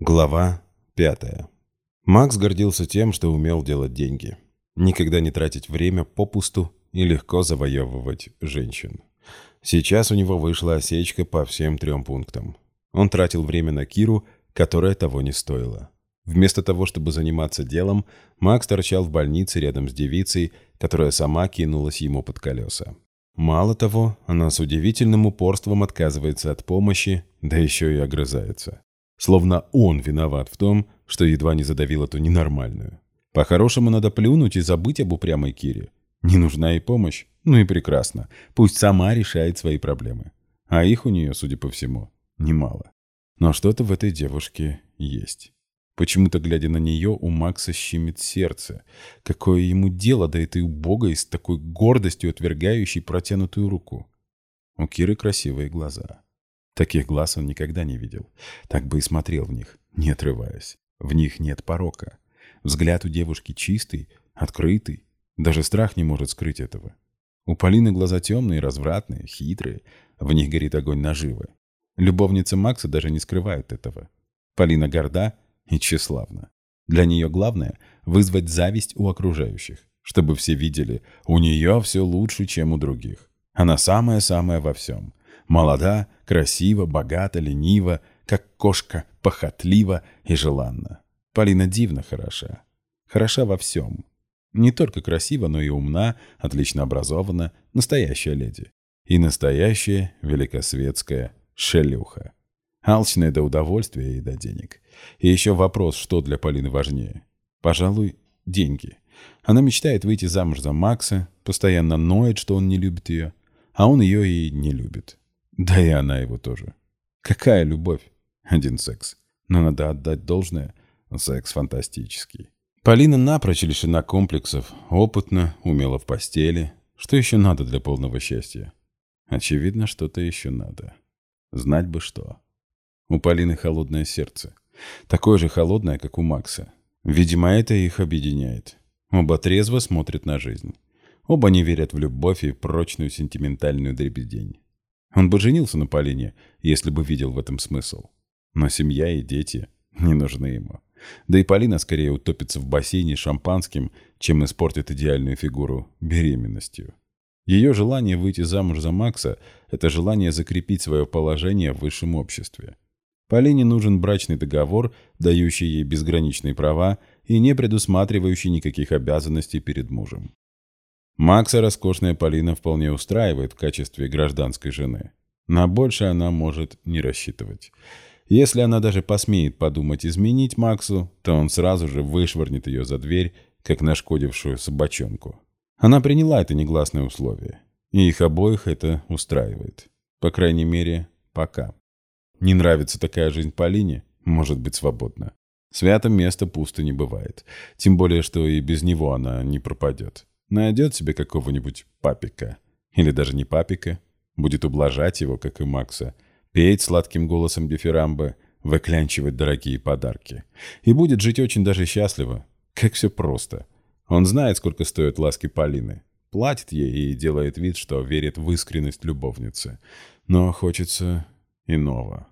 Глава пятая. Макс гордился тем, что умел делать деньги. Никогда не тратить время попусту и легко завоевывать женщин. Сейчас у него вышла осечка по всем трем пунктам. Он тратил время на Киру, которая того не стоила. Вместо того, чтобы заниматься делом, Макс торчал в больнице рядом с девицей, которая сама кинулась ему под колеса. Мало того, она с удивительным упорством отказывается от помощи, да еще и огрызается. Словно он виноват в том, что едва не задавил эту ненормальную. По-хорошему надо плюнуть и забыть об упрямой Кире. Не нужна ей помощь? Ну и прекрасно. Пусть сама решает свои проблемы. А их у нее, судя по всему, немало. Но что-то в этой девушке есть. Почему-то, глядя на нее, у Макса щемит сердце. Какое ему дело до этой убогой с такой гордостью отвергающей протянутую руку? У Киры красивые глаза. Таких глаз он никогда не видел. Так бы и смотрел в них, не отрываясь. В них нет порока. Взгляд у девушки чистый, открытый. Даже страх не может скрыть этого. У Полины глаза темные, развратные, хитрые. В них горит огонь наживы. Любовница Макса даже не скрывают этого. Полина горда и тщеславна. Для нее главное – вызвать зависть у окружающих, чтобы все видели, у нее все лучше, чем у других. Она самая-самая во всем. Молода, красива, богата, ленива, как кошка, похотлива и желанна. Полина дивно хороша. Хороша во всем. Не только красива, но и умна, отлично образована, настоящая леди. И настоящая великосветская шелюха. Алчная до удовольствия и до денег. И еще вопрос, что для Полины важнее. Пожалуй, деньги. Она мечтает выйти замуж за Макса, постоянно ноет, что он не любит ее, а он ее и не любит. Да и она его тоже. Какая любовь? Один секс. Но надо отдать должное. Секс фантастический. Полина напрочь лишена комплексов, опытна, умела в постели. Что еще надо для полного счастья? Очевидно, что-то еще надо. Знать бы что. У Полины холодное сердце. Такое же холодное, как у Макса. Видимо, это их объединяет. Оба трезво смотрят на жизнь. Оба не верят в любовь и прочную сентиментальную дребедень. Он бы женился на Полине, если бы видел в этом смысл. Но семья и дети не нужны ему. Да и Полина скорее утопится в бассейне шампанским, чем испортит идеальную фигуру беременностью. Ее желание выйти замуж за Макса – это желание закрепить свое положение в высшем обществе. Полине нужен брачный договор, дающий ей безграничные права и не предусматривающий никаких обязанностей перед мужем. Макса роскошная Полина вполне устраивает в качестве гражданской жены. На больше она может не рассчитывать. Если она даже посмеет подумать изменить Максу, то он сразу же вышвырнет ее за дверь, как нашкодившую собачонку. Она приняла это негласное условие. И их обоих это устраивает. По крайней мере, пока. Не нравится такая жизнь Полине? Может быть свободна. Свято место пусто не бывает. Тем более, что и без него она не пропадет. Найдет себе какого-нибудь папика. Или даже не папика. Будет ублажать его, как и Макса. Петь сладким голосом дифирамбы, выклянчивать дорогие подарки. И будет жить очень даже счастливо. Как все просто. Он знает, сколько стоят ласки Полины. Платит ей и делает вид, что верит в искренность любовницы. Но хочется иного.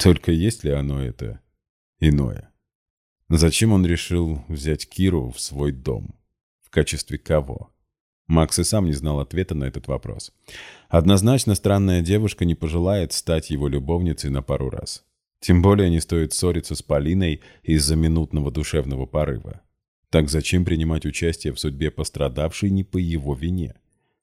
Только есть ли оно это иное? Зачем он решил взять Киру в свой дом? Качестве кого? Макс и сам не знал ответа на этот вопрос. Однозначно странная девушка не пожелает стать его любовницей на пару раз. Тем более не стоит ссориться с Полиной из-за минутного душевного порыва. Так зачем принимать участие в судьбе пострадавшей не по его вине?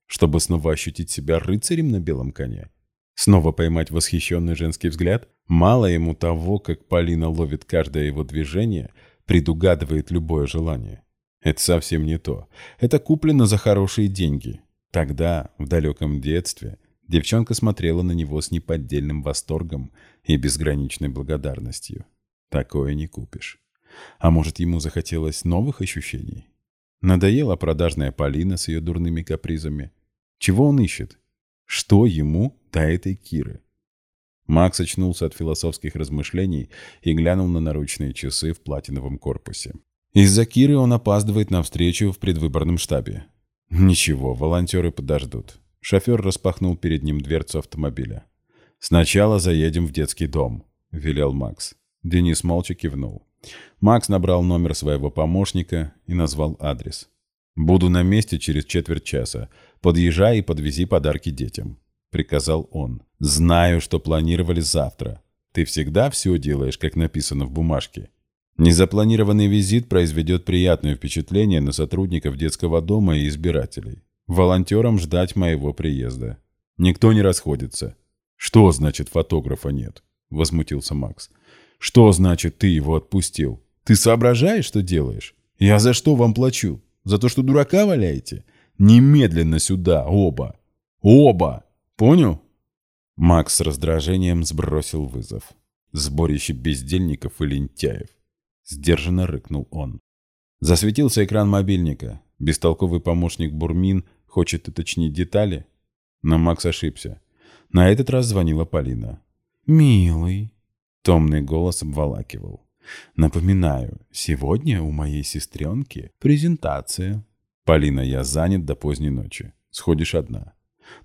Чтобы снова ощутить себя рыцарем на белом коне? Снова поймать восхищенный женский взгляд? Мало ему того, как Полина ловит каждое его движение, предугадывает любое желание. Это совсем не то. Это куплено за хорошие деньги. Тогда, в далеком детстве, девчонка смотрела на него с неподдельным восторгом и безграничной благодарностью. Такое не купишь. А может, ему захотелось новых ощущений? Надоела продажная Полина с ее дурными капризами. Чего он ищет? Что ему до этой Киры? Макс очнулся от философских размышлений и глянул на наручные часы в платиновом корпусе. Из-за Киры он опаздывает на встречу в предвыборном штабе. Ничего, волонтеры подождут. Шофер распахнул перед ним дверцу автомобиля. «Сначала заедем в детский дом», — велел Макс. Денис молча кивнул. Макс набрал номер своего помощника и назвал адрес. «Буду на месте через четверть часа. Подъезжай и подвези подарки детям», — приказал он. «Знаю, что планировали завтра. Ты всегда все делаешь, как написано в бумажке. Незапланированный визит произведет приятное впечатление на сотрудников детского дома и избирателей. Волонтерам ждать моего приезда. Никто не расходится. Что значит фотографа нет? Возмутился Макс. Что значит ты его отпустил? Ты соображаешь, что делаешь? Я за что вам плачу? За то, что дурака валяете? Немедленно сюда, оба. Оба! Понял? Макс с раздражением сбросил вызов. Сборище бездельников и лентяев. Сдержанно рыкнул он. Засветился экран мобильника. Бестолковый помощник Бурмин хочет уточнить детали. Но Макс ошибся. На этот раз звонила Полина. «Милый», — томный голос обволакивал. «Напоминаю, сегодня у моей сестренки презентация». «Полина, я занят до поздней ночи. Сходишь одна».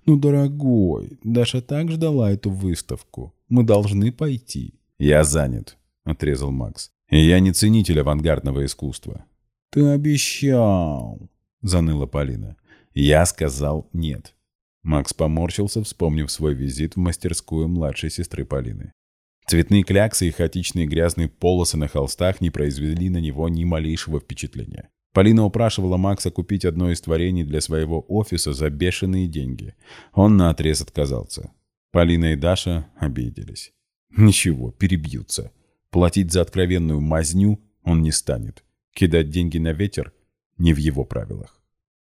«Ну, дорогой, Даша так ждала эту выставку. Мы должны пойти». «Я занят», — отрезал Макс. Я не ценитель авангардного искусства. «Ты обещал», — заныла Полина. Я сказал «нет». Макс поморщился, вспомнив свой визит в мастерскую младшей сестры Полины. Цветные кляксы и хаотичные грязные полосы на холстах не произвели на него ни малейшего впечатления. Полина упрашивала Макса купить одно из творений для своего офиса за бешеные деньги. Он наотрез отказался. Полина и Даша обиделись. Ничего, перебьются. Платить за откровенную мазню он не станет. Кидать деньги на ветер не в его правилах.